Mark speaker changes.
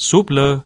Speaker 1: súp lơ.